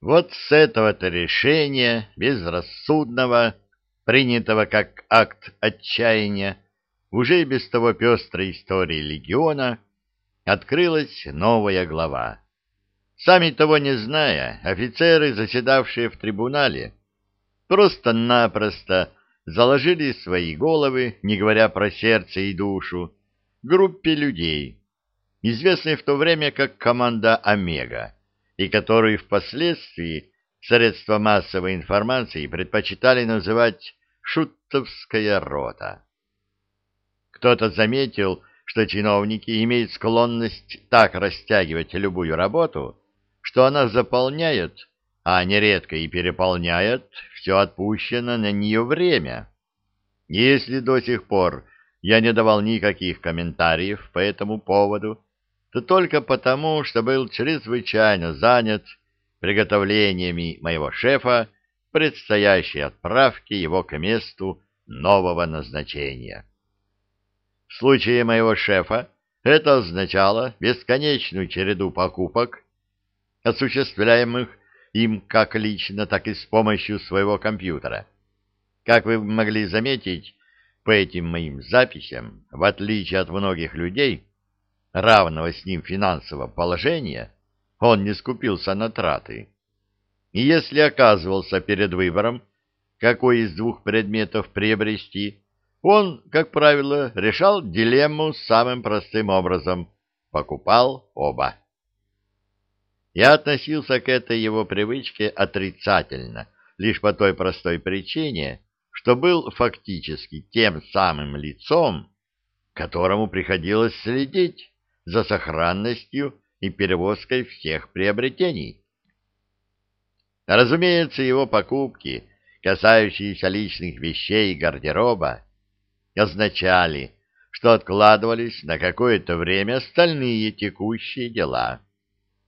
Вот с этого-то решения, безрассудного, принятого как акт отчаяния, уже и без того пестрой истории легиона, открылась новая глава. Сами того не зная, офицеры, заседавшие в трибунале, просто-напросто заложили свои головы, не говоря про сердце и душу, группе людей, известной в то время как команда «Омега», и которую впоследствии средства массовой информации предпочитали называть «шутовская рота». Кто-то заметил, что чиновники имеют склонность так растягивать любую работу, что она заполняет, а нередко и переполняет все отпущено на нее время. Если до сих пор я не давал никаких комментариев по этому поводу, то только потому, что был чрезвычайно занят приготовлениями моего шефа предстоящей отправки его к месту нового назначения. В случае моего шефа это означало бесконечную череду покупок, осуществляемых им как лично, так и с помощью своего компьютера. Как вы могли заметить, по этим моим записям, в отличие от многих людей, равного с ним финансового положения, он не скупился на траты. И если оказывался перед выбором, какой из двух предметов приобрести, он, как правило, решал дилемму самым простым образом – покупал оба. Я относился к этой его привычке отрицательно, лишь по той простой причине, что был фактически тем самым лицом, которому приходилось следить за сохранностью и перевозкой всех приобретений. Разумеется, его покупки, касающиеся личных вещей и гардероба, означали, что откладывались на какое-то время остальные текущие дела.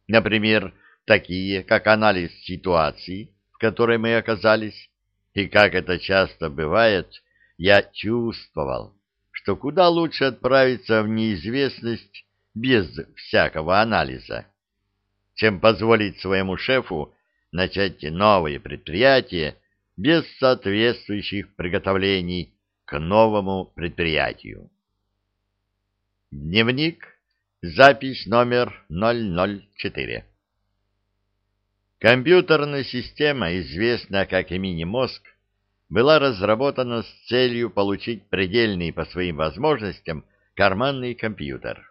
Например, такие, как анализ ситуации, в которой мы оказались, и как это часто бывает, я чувствовал, что куда лучше отправиться в неизвестность без всякого анализа, чем позволить своему шефу начать новое предприятие без соответствующих приготовлений к новому предприятию. Дневник, запись номер 004. Компьютерная система, известная как мини-мозг, была разработана с целью получить предельный по своим возможностям карманный компьютер.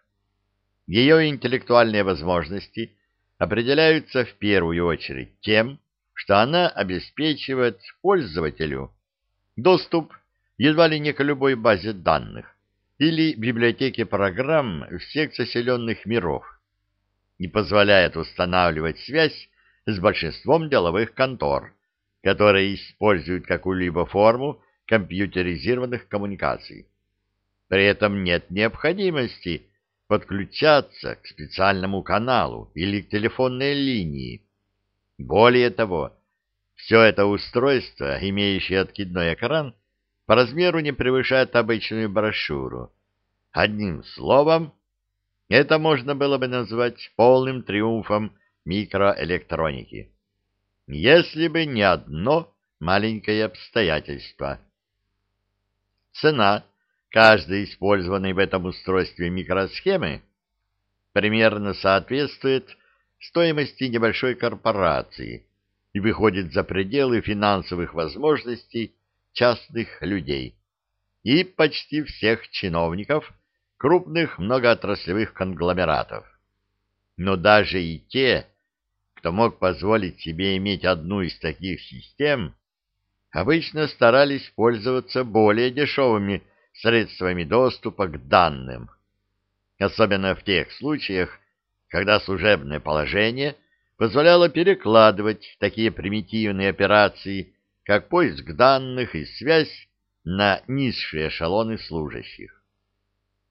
Ее интеллектуальные возможности определяются в первую очередь тем, что она обеспечивает пользователю доступ едва ли не к любой базе данных или библиотеке программ всех заселенных миров и позволяет устанавливать связь с большинством деловых контор, которые используют какую-либо форму компьютеризированных коммуникаций. При этом нет необходимости подключаться к специальному каналу или к телефонной линии. Более того, все это устройство, имеющее откидной экран, по размеру не превышает обычную брошюру. Одним словом, это можно было бы назвать полным триумфом микроэлектроники. Если бы не одно маленькое обстоятельство. Цена каждой использованной в этом устройстве микросхемы примерно соответствует стоимости небольшой корпорации и выходит за пределы финансовых возможностей частных людей и почти всех чиновников крупных многоотраслевых конгломератов. Но даже и те, кто мог позволить себе иметь одну из таких систем, обычно старались пользоваться более дешевыми средствами доступа к данным, особенно в тех случаях, когда служебное положение позволяло перекладывать такие примитивные операции как поиск данных и связь на низшие эшелоны служащих.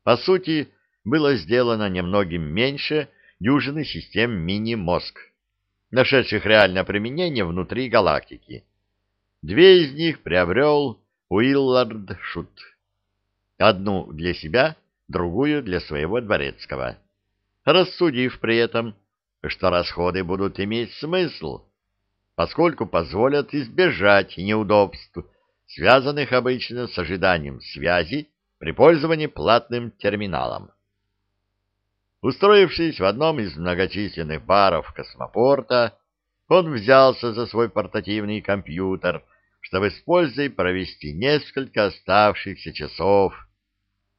По сути, было сделано немногим меньше дюжины систем мини-мозг, нашедших реальное применение внутри галактики. Две из них приобрел Уиллард Шут. Одну для себя, другую для своего дворецкого. Рассудив при этом, что расходы будут иметь смысл, поскольку позволят избежать неудобств, связанных обычно с ожиданием связи при пользовании платным терминалом. Устроившись в одном из многочисленных баров космопорта, он взялся за свой портативный компьютер, чтобы с пользой провести несколько оставшихся часов,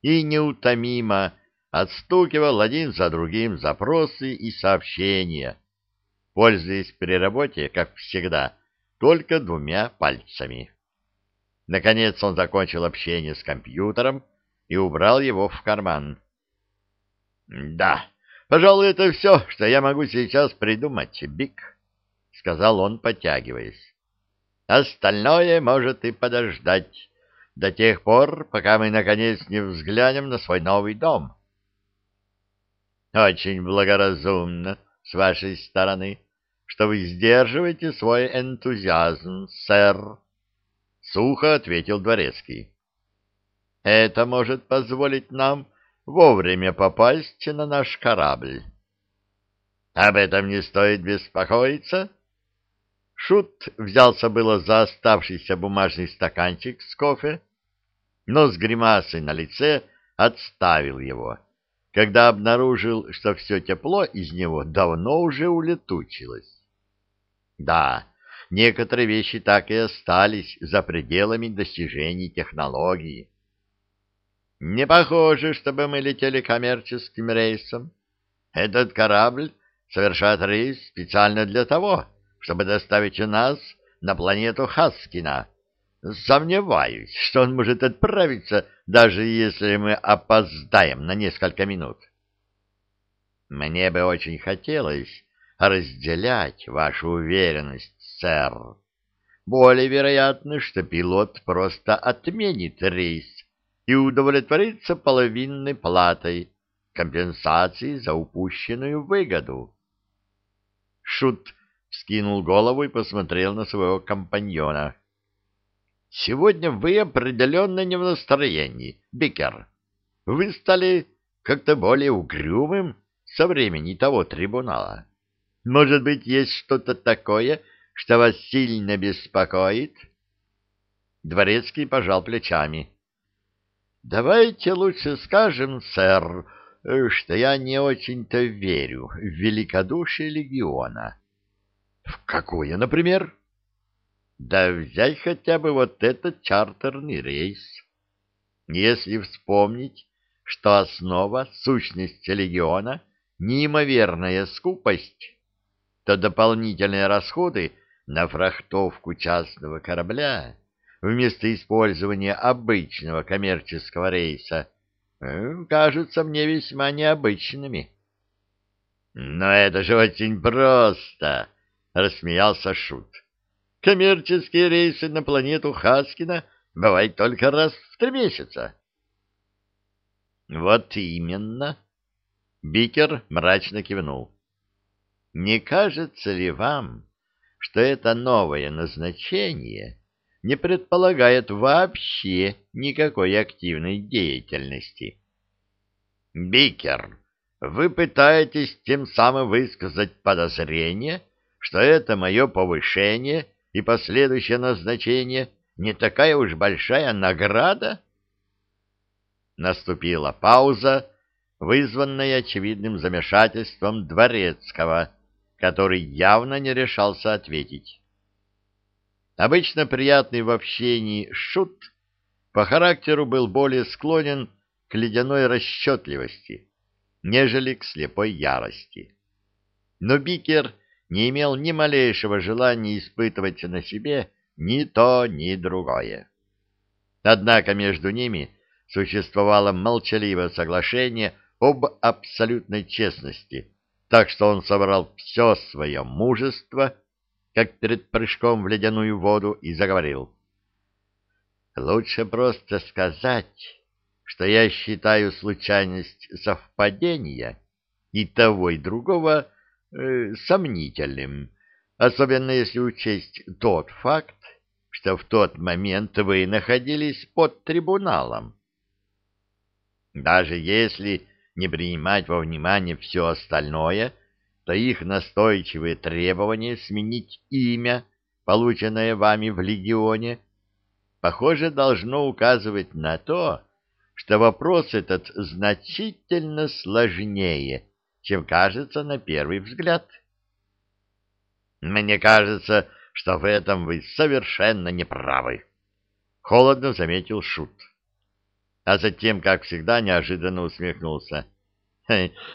и неутомимо отстукивал один за другим запросы и сообщения, пользуясь при работе, как всегда, только двумя пальцами. Наконец он закончил общение с компьютером и убрал его в карман. «Да, пожалуй, это все, что я могу сейчас придумать, Бик», — сказал он, подтягиваясь. «Остальное может и подождать до тех пор, пока мы, наконец, не взглянем на свой новый дом». «Очень благоразумно с вашей стороны, что вы сдерживаете свой энтузиазм, сэр», — сухо ответил Дворецкий. «Это может позволить нам вовремя попасть на наш корабль. Об этом не стоит беспокоиться. Шут взялся было за оставшийся бумажный стаканчик с кофе, но с гримасой на лице отставил его, когда обнаружил, что все тепло из него давно уже улетучилось. Да, некоторые вещи так и остались за пределами достижений технологии. Не похоже, чтобы мы летели коммерческим рейсом. Этот корабль совершает рейс специально для того, чтобы доставить нас на планету Хаскина. Сомневаюсь, что он может отправиться, даже если мы опоздаем на несколько минут. Мне бы очень хотелось разделять вашу уверенность, сэр. Более вероятно, что пилот просто отменит рейс и удовлетвориться половинной платой компенсации за упущенную выгоду. Шут вскинул голову и посмотрел на своего компаньона. — Сегодня вы определенно не в настроении, Бикер. Вы стали как-то более угрюмым со времени того трибунала. Может быть, есть что-то такое, что вас сильно беспокоит? Дворецкий пожал плечами. — Давайте лучше скажем, сэр, что я не очень-то верю в великодушие легиона. В какое, например? Да взять хотя бы вот этот чартерный рейс. Если вспомнить, что основа, сущность легиона — неимоверная скупость, то дополнительные расходы на фрахтовку частного корабля вместо использования обычного коммерческого рейса э, кажутся мне весьма необычными. — Но это же очень просто! — рассмеялся Шут. — Коммерческие рейсы на планету Хаскина бывают только раз в три месяца. — Вот именно. Бикер мрачно кивнул. — Не кажется ли вам, что это новое назначение не предполагает вообще никакой активной деятельности. Бикер, вы пытаетесь тем самым высказать подозрение, что это мое повышение и последующее назначение не такая уж большая награда? Наступила пауза, вызванная очевидным замешательством дворецкого, который явно не решался ответить. Обычно приятный в общении шут по характеру был более склонен к ледяной расчетливости, нежели к слепой ярости. Но Бикер не имел ни малейшего желания испытывать на себе ни то, ни другое. Однако между ними существовало молчаливое соглашение об абсолютной честности, так что он собрал все свое мужество как перед прыжком в ледяную воду, и заговорил. «Лучше просто сказать, что я считаю случайность совпадения и того, и другого сомнительным, особенно если учесть тот факт, что в тот момент вы находились под трибуналом. Даже если не принимать во внимание все остальное, то их настойчивые требования сменить имя полученное вами в легионе, похоже, должно указывать на то, что вопрос этот значительно сложнее, чем кажется на первый взгляд. Мне кажется, что в этом вы совершенно неправы, — холодно заметил Шут. А затем, как всегда, неожиданно усмехнулся.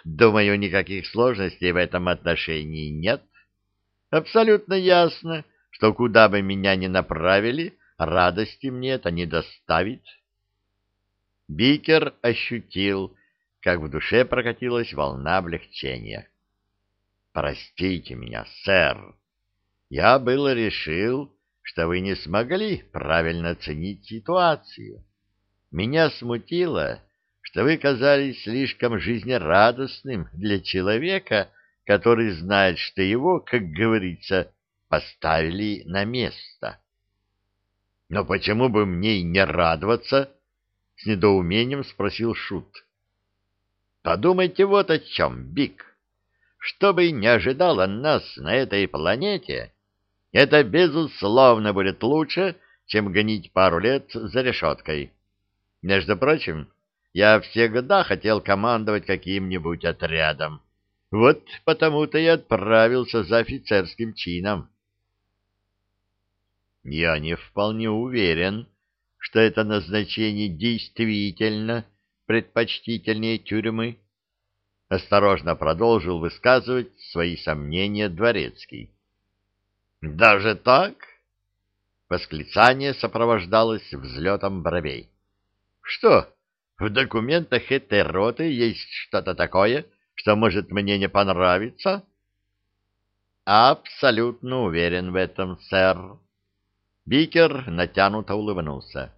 Думаю, никаких сложностей в этом отношении нет. Абсолютно ясно, что куда бы меня ни направили, радости мне это не доставит. Бикер ощутил, как в душе прокатилась волна облегчения. «Простите меня, сэр. Я было решил, что вы не смогли правильно оценить ситуацию. Меня смутило, что вы казались слишком жизнерадостным для человека, который знает, что его, как говорится, поставили на место. Но почему бы мне не радоваться?» — с недоумением спросил Шут. «Подумайте вот о чем, Бик. Что бы ни ожидало нас на этой планете, это, безусловно, будет лучше, чем гонить пару лет за решеткой. Между прочим, я всегда хотел командовать каким-нибудь отрядом. Вот потому-то и отправился за офицерским чином». «Я не вполне уверен», что это назначение действительно предпочтительнее тюрьмы, осторожно продолжил высказывать свои сомнения дворецкий. «Даже так?» Восклицание сопровождалось взлетом бровей. «Что, в документах этой роты есть что-то такое, что может мне не понравиться?» «Абсолютно уверен в этом, сэр», Бикер натянуто улыбнулся.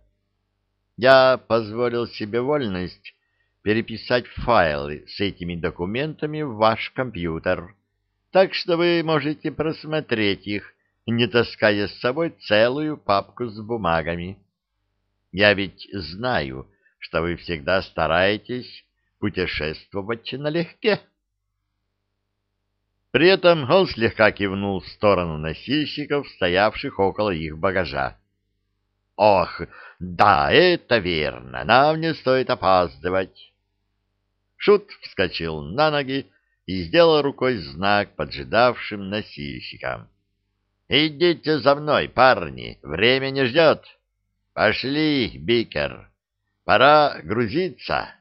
Я позволил себе вольность переписать файлы с этими документами в ваш компьютер, так что вы можете просмотреть их, не таская с собой целую папку с бумагами. Я ведь знаю, что вы всегда стараетесь путешествовать налегке. При этом он слегка кивнул в сторону носильщиков, стоявших около их багажа. «Ох, да, это верно, нам не стоит опаздывать». Шут вскочил на ноги и сделал рукой знак поджидавшим носильщикам. «Идите за мной, парни, время не ждет. Пошли, Бикер, пора грузиться».